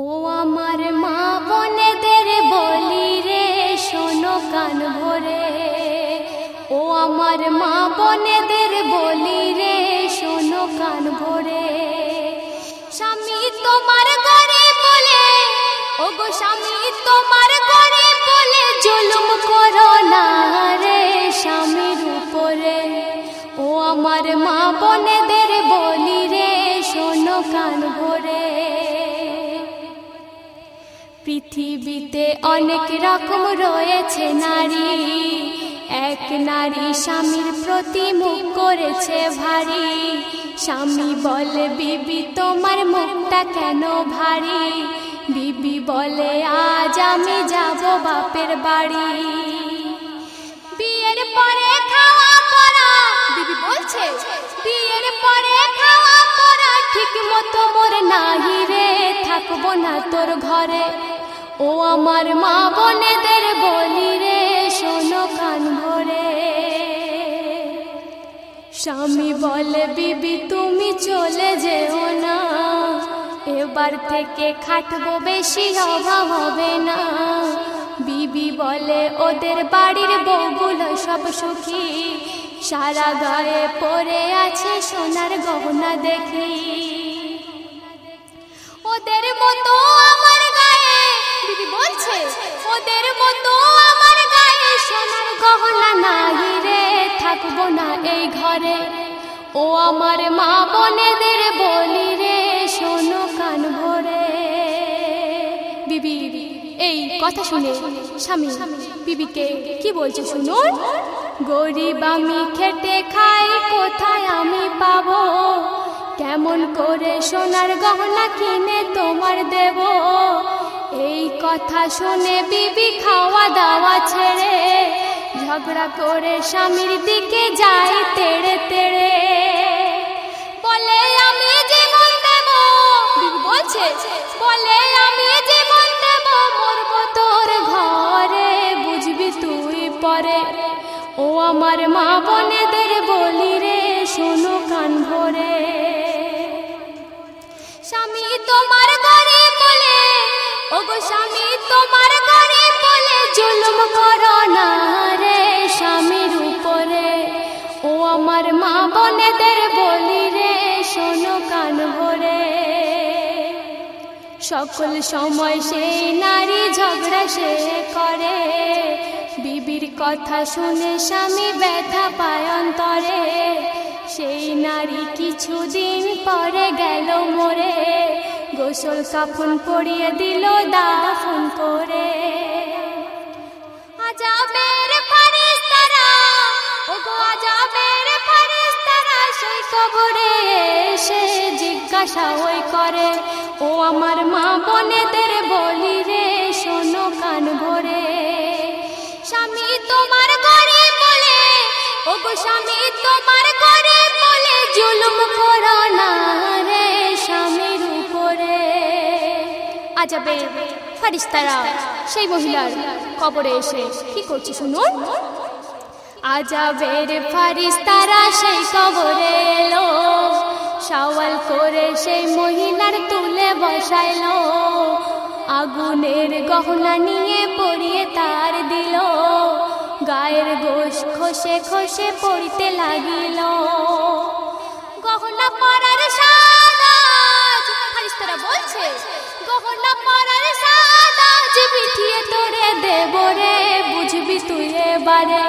ও আমার মা বনেদের বলি রে, শোনো কান ভরে। ও আমার মা বনেদের বলি রে, শোনো কান ভরে। স্বামী তোমার ঘরে বলে ও গো স্বামী তোমার ঘরে বলে, জুলুম করো না। পৃথিবীতে অনেক রকম রয়েছে নারী। এক নারী স্বামীর প্রতি মুখ করেছে ভারী। স্বামী বলে, বিবি, তোমার মুখটা কেন ভারী? বিবি বলে, আজ আমি যাব বাপের বাড়ি। বিয়ের পরে খাওয়া পড়া, বিবি বলছে, বিয়ের পরে খাওয়া পড়া ঠিক মতো মোর নাহি রে। থাকব না তোর ঘরে। ও আমার মা বোনেদের বলি রে, শোনো কান ভরে। স্বামী বলে, বিবি, তুমি চলে যেও না। এবার থেকে খাটবো, বেশি অভাব হবে না। বিবি বলে, ওদের বাড়ির বউগুলো সব সুখী। সারা গায়ে পরে আছে সোনার গহনা দেখি। ওদের মতো আমার গায়ে, দিদি বলছে, ওদের মতো আমার গায়ে সোনার গহনা নাই রে, থাকব না এই ঘরে। ও আমার মা বোনেদের বলি রে, শোনো কান ভরে। বিবি এই কথা শুনে স্বামী বিবিকে কি বলছে শুনুন? গরিব আমি খেটে খাই সোনার গহনা কিনে তোমার দেব। এই কথা শুনে বিবি খাওয়া দাওয়া ছেড়ে ঝগড়া করে স্বামীর দিকে যাই তেড়ে তেড়ে। বলে, আমি জীবন দেব। বলছে, বলে, আমি জীবন দেব মরব তোর ঘরে। বুঝবি তুই পরে। ও আমার মা বোনেদের বলি রে, শোনো কান স্বামী, তোমার করো না রে স্বামীর উপরে। ও আমার মা বোনেদের বলি রে, শোনো কান সকল সময় সেই নারী ঝগড়া সে করে। বিবির কথা শুনে স্বামী ব্যথা পায় অন্তরে। সেই নারী কিছুদিন পরে গেল মোরে। গোসল কাফন পরিয়ে দিল দাফন করে। আজাবের ও গো আজাবের ফারিস্তারা সেই কবরে এসে জিজ্ঞাসা ওই করে, ও আমার মা বোনেদের বলি রে, শোনো কান ভরে। স্বামী তোমার ঘরে বলে ও গো স্বামী তোমার ঘরে বলে, জুলুম করো না। আজাবে। ফারিস্তারা সেই মহিলার কবরে এসে কি করছে শুনুন? আজাবের ফারিস্তারা সেই কবরে এলো সওয়াল করে সেই মহিলার তুলে বসাইলো, আগুনের গহনা নিয়ে পরিয়ে তার দিল, গায়ের গোশ খসে খসে পড়িতে লাগিল। গহনা পরার সাদাজ ফারিস্তারা বলছে বুঝবি তুই এবারে।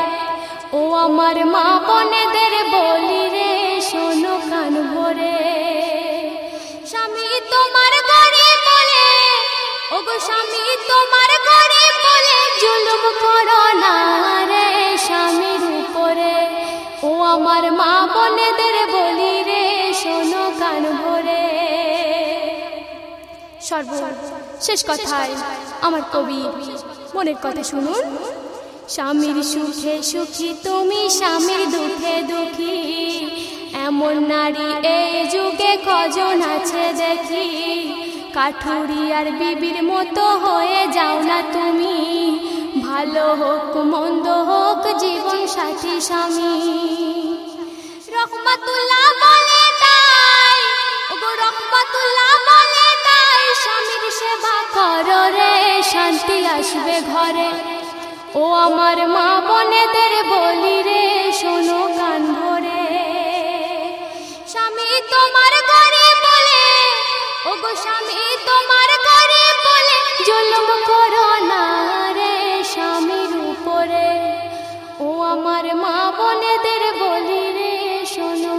ও আমার মা বোনেদের বলি রে, শোনো কান ভরে। স্বামী তোমার ঘরে বলে ও গো স্বামী তোমার ঘরে বলে, জুলুম করো না রে স্বামীর উপরে। ও আমার মা বোনেদের বলি সর্ব শেষ কথায় আমার কবি মনের কথা শুনুন। স্বামীর সুখে সুখী, তুমি স্বামীর দুঃখে দুঃখী। এমন নারী এই যুগে কজন আছে দেখি। কাঠুরি আর বিবির মতো হয়ে যাও না তুমি। ভালো হোক, মন্দ হোক জীবন সাথী স্বামী। রহমাতুল্লাহ কর রে শান্তি আসবে ঘরে। ও আমার মা বনেদের বলি রে, শোনো গান ভরে। স্বামী তোমার করে বলে ও গো স্বামী তোমার করে বলে, জুলুম করো না রে স্বামীর উপরে। ও আমার মা বনেদের বলি রে, শোনো